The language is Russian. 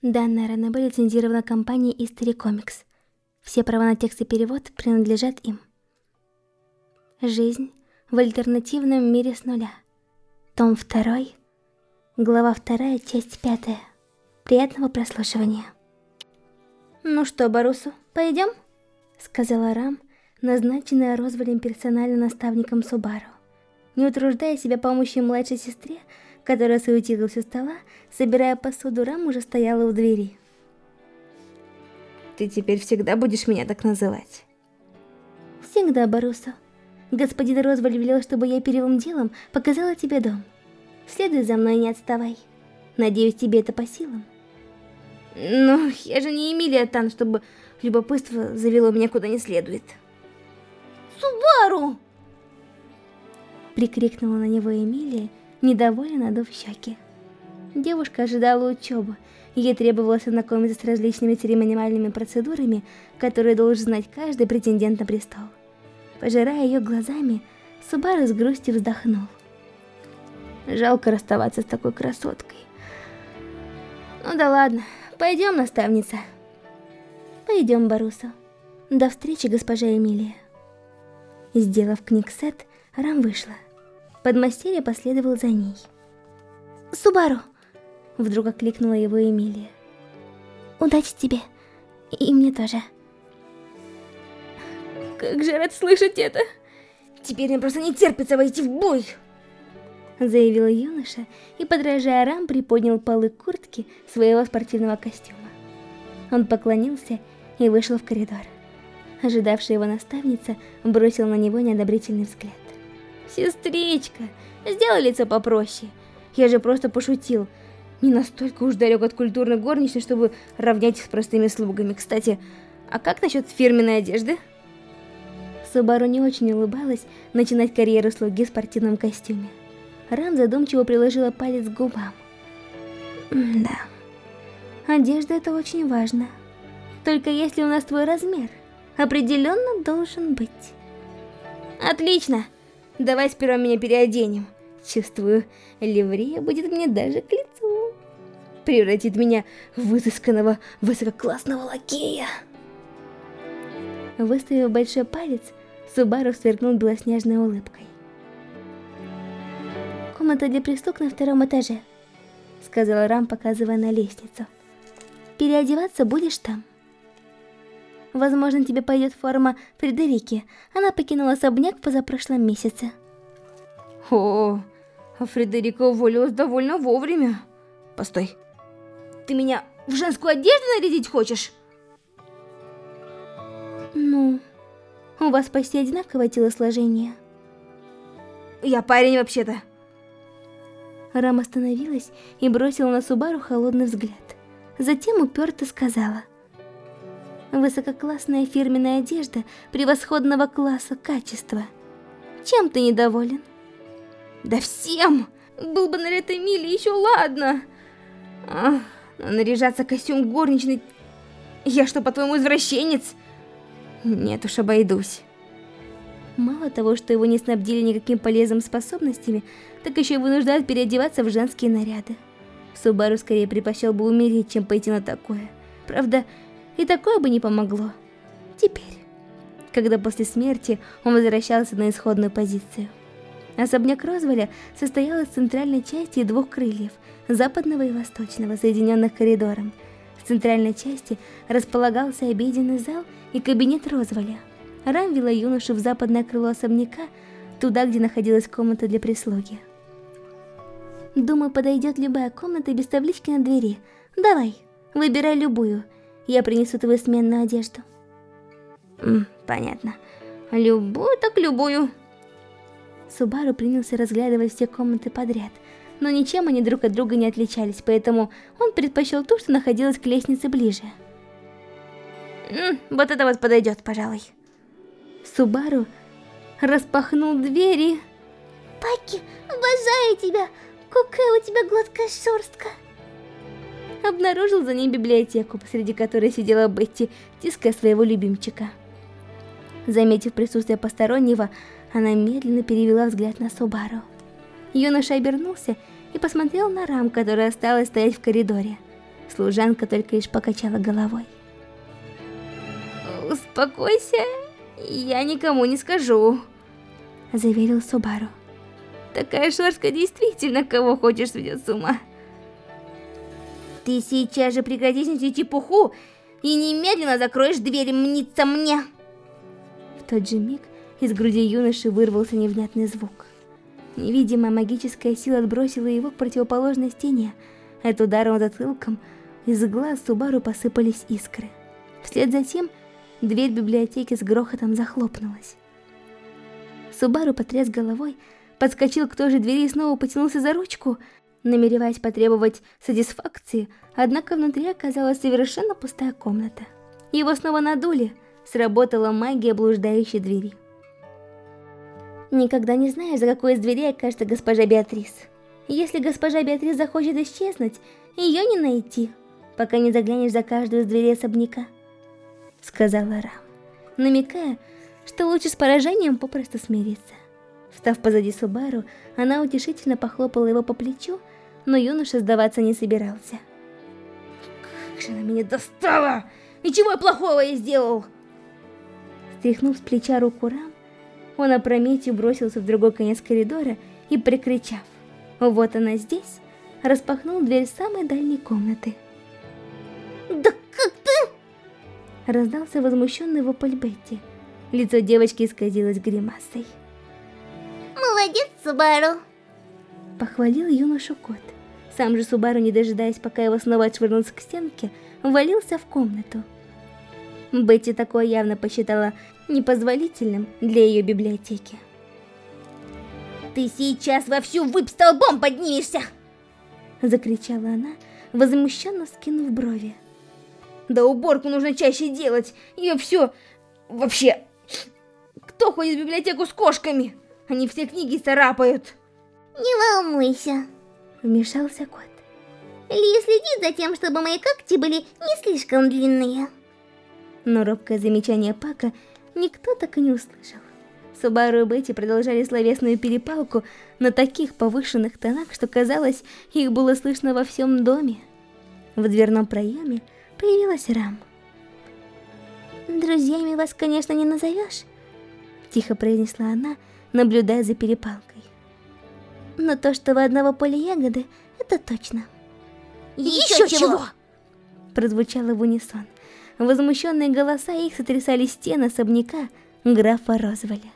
Данная ранобэ лицензирована компанией History Comics. Все права на текст и перевод принадлежат им. Жизнь в альтернативном мире с нуля. Том 2, глава 2, часть 5. Приятного прослушивания. «Ну что, Барусу, пойдем?» Сказала Рам, назначенная Розвалем персональным наставником Субару. Не утруждая себя помощью младшей сестре, которая суетилась у стола, собирая посуду, Рам уже стояла у двери. «Ты теперь всегда будешь меня так называть?» «Всегда, Барусу. Господин Розваль велел, чтобы я первым делом показала тебе дом. Следуй за мной не отставай. Надеюсь, тебе это по силам». «Ну, я же не Эмилия Тан, чтобы любопытство завело меня куда не следует». «Субару!» Прикрикнула на него Эмилия, недовольно надув щеки. Девушка ожидала учебы, ей требовалось ознакомиться с различными церемониальными процедурами, которые должен знать каждый претендент на престол. Пожирая ее глазами, Субару с грустью вздохнул. Жалко расставаться с такой красоткой. Ну да ладно, пойдем, наставница. Пойдем, Барусо. До встречи, госпожа Эмилия. Сделав книг-сет, Рам вышла. Подмастерье последовал за ней. «Субару!» Вдруг окликнула его Эмилия. «Удачи тебе. И мне тоже». Как же рад слышать это! Теперь мне просто не терпится войти в бой! Заявил юноша и, подражая Рам, приподнял полы куртки своего спортивного костюма. Он поклонился и вышел в коридор. Ожидавшая его наставница бросила на него неодобрительный взгляд. «Сестричка, сделай лицо попроще. Я же просто пошутил. Не настолько уж далек от культурной горничной, чтобы равнять их с простыми слугами. Кстати, а как насчет фирменной одежды?» Субару не очень улыбалась начинать карьеру слуги в спортивном костюме. Ран задумчиво приложила палец к губам. да, одежда это очень важно. Только если у нас твой размер, определенно должен быть. Отлично! Давай сперва меня переоденем. Чувствую, ливрея будет мне даже к лицу. Превратит меня в изысканного, высококлассного лакея. Выставив большой палец, Субару сверкнул белоснежной улыбкой. «Комната для прислуг на втором этаже», — сказала Рам, показывая на лестницу. «Переодеваться будешь там?» Возможно, тебе пойдет форма Фредерики. Она покинула особняк позапрошлом месяце. О, а Фредерика уволилась довольно вовремя. Постой, ты меня в женскую одежду нарядить хочешь? Ну, у вас почти одинаковое телосложение. Я парень вообще-то. Рам остановилась и бросила на Субару холодный взгляд. Затем уперто сказала. Высококлассная фирменная одежда превосходного класса качества. Чем ты недоволен? Да всем! Был бы наряд Эмили, еще ладно. Ах, наряжаться костюм горничной... Я что, по-твоему, извращенец? Нет уж, обойдусь. Мало того, что его не снабдили никакими полезными способностями, так еще и вынуждают переодеваться в женские наряды. Субару скорее предпочел бы умереть, чем пойти на такое. Правда, и такое бы не помогло. Теперь, когда после смерти он возвращался на исходную позицию. Особняк Розволя состоял из центральной части и двух крыльев, западного и восточного, соединенных коридором. В центральной части располагался обеденный зал и кабинет Розволя. Рам вела юношу в западное крыло особняка, туда, где находилась комната для прислуги. Думаю, подойдет любая комната без таблички на двери. Давай, выбирай любую – я принесу твою сменную одежду. М, понятно. Любую так любую. Субару принялся разглядывать все комнаты подряд, но ничем они друг от друга не отличались, поэтому он предпочел ту, что находилась к лестнице ближе. М, вот это вот подойдет, пожалуй. Субару распахнул двери. Паки, обожаю тебя! Какая у тебя гладкая шерстка! Обнаружил за ней библиотеку, посреди которой сидела Бетти, тиская своего любимчика. Заметив присутствие постороннего, она медленно перевела взгляд на Субару. Юноша обернулся и посмотрел на Рам, которая осталась стоять в коридоре. Служанка только лишь покачала головой. «Успокойся, я никому не скажу», — заверил Субару. «Такая шорстка действительно кого хочешь сведет с ума». «Ты сейчас же прекратишь нести чепуху и немедленно закроешь дверь мниться мне!» В тот же миг из груди юноши вырвался невнятный звук. Невидимая магическая сила отбросила его к противоположной стене. От удара затылком из глаз Субару посыпались искры. Вслед за тем дверь библиотеки с грохотом захлопнулась. Субару потряс головой, подскочил к той же двери и снова потянулся за ручку, намереваясь потребовать сатисфакции, однако внутри оказалась совершенно пустая комната. Его снова надули, сработала магия блуждающей двери. Никогда не знаешь, за какой из дверей окажется госпожа Беатрис. Если госпожа Беатрис захочет исчезнуть, ее не найти, пока не заглянешь за каждую из дверей особняка. Сказала Рам, намекая, что лучше с поражением попросту смириться. Встав позади Субару, она утешительно похлопала его по плечу, но юноша сдаваться не собирался. «Как же она меня достала! И чего я плохого я сделал?» Стряхнув с плеча руку Рам, он опрометью бросился в другой конец коридора и, прикричав «Вот она здесь!», распахнул дверь самой дальней комнаты. «Да как ты?» Раздался возмущенный вопль Бетти. Лицо девочки исказилось гримасой. «Молодец, Субару!» Похвалил юношу кот. Сам же Субару, не дожидаясь, пока его снова отшвырнулся к стенке, ввалился в комнату. Бетти такое явно посчитала непозволительным для ее библиотеки. «Ты сейчас во всю выпь столбом поднимешься!» Закричала она, возмущенно скинув брови. «Да уборку нужно чаще делать, ее все... Вообще... Кто ходит в библиотеку с кошками? Они все книги царапают!» «Не волнуйся!» Вмешался кот. Ли следит за тем, чтобы мои когти были не слишком длинные. Но робкое замечание Пака никто так и не услышал. Субару и Бетти продолжали словесную перепалку на таких повышенных тонах, что казалось, их было слышно во всем доме. В дверном проеме появилась Рам. «Друзьями вас, конечно, не назовешь», — тихо произнесла она, наблюдая за перепалкой. «Но то, что вы одного поля ягоды, это точно». «Еще, Еще чего!», чего? прозвучало в унисон. Возмущенные голоса их сотрясали стены особняка графа Розволя.